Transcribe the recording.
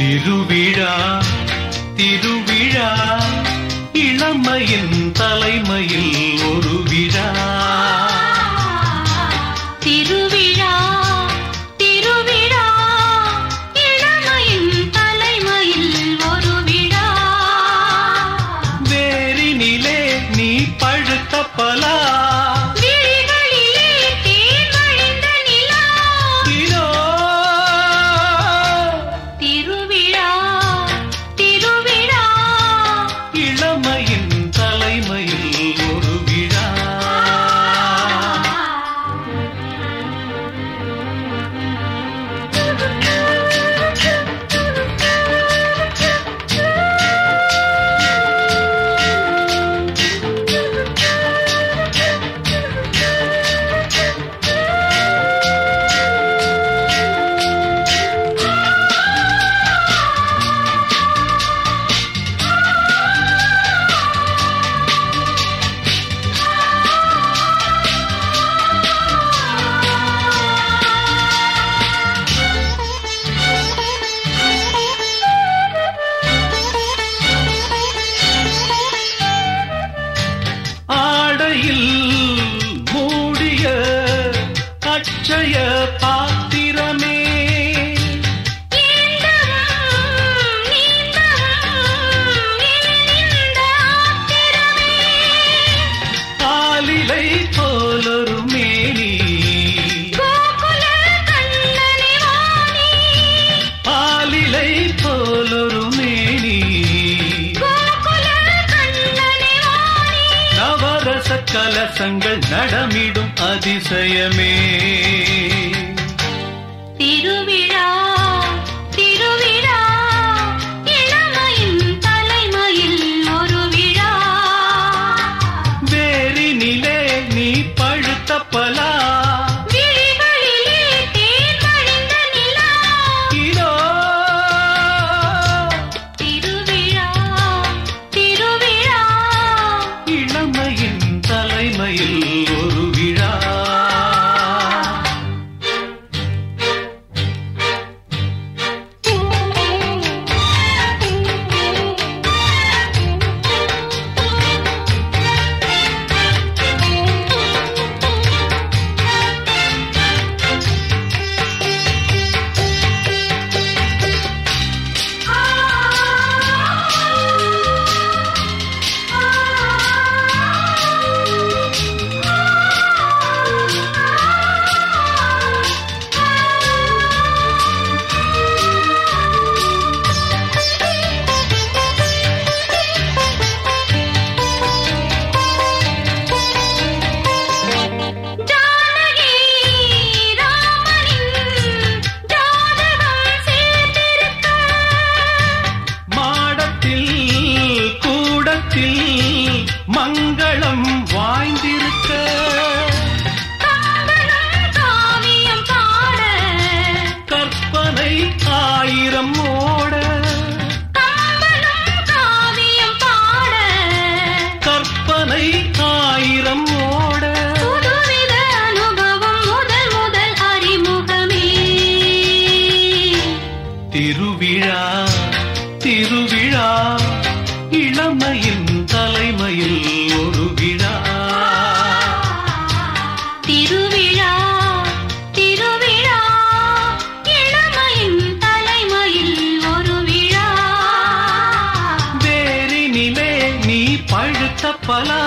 திருவிழா திருவிழா இளமையின் தலைமையில் ஒரு விழா. மழையில் மூடிய அச்சய பா பாரத கலசங்கள் நடமிடும் அதிசயமே. திருவிழா மயில் திருவிழா திருவிழா இளமையின் தலைமையில் ஒரு விழா. திருவிழா திருவிழா இளமையின் தலைமையில் ஒரு விழா. வேறினிலே நீ பழுத்த பலா.